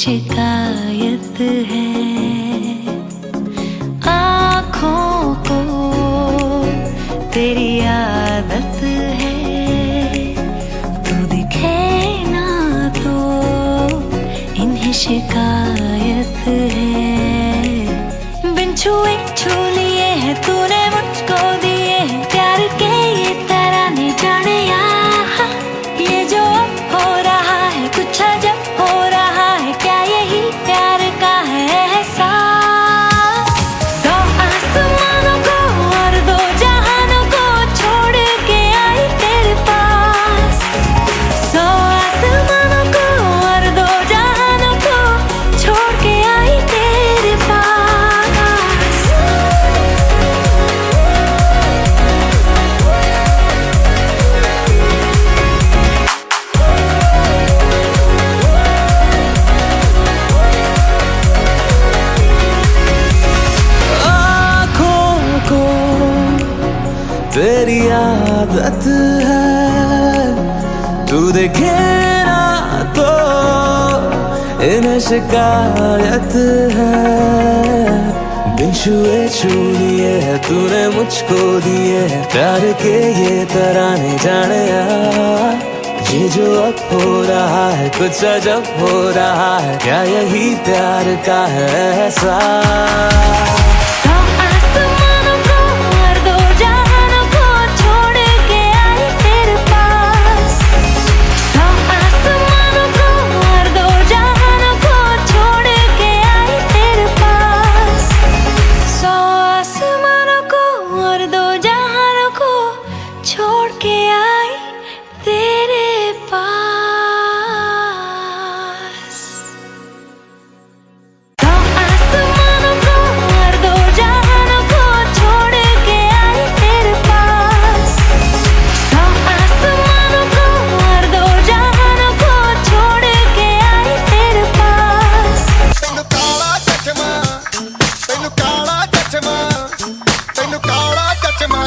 शिकायत है। आँखों को तेरी आदत है। तू दिखे ना तो इन्हें शिकायत है। तेरी आदत है। तू देखे ना तो इन्हें शिकायत है। बिन छुए छू लिए तूने मुझको दिए प्यार के ये तराने जाने ये जो अब हो रहा है, कुछ अजब हो रहा है। क्या यही प्यार का है एहसास छोड़ के आई तेरे पास। तो आसमानों को और दो जहानों को छोड़ के आई तेरे पास। तो आसमानों को और दो जहानों को छोड़ के आई तेरे पास। तेनु काला चचमा तेनु काला चचमा तेनु काला चचमा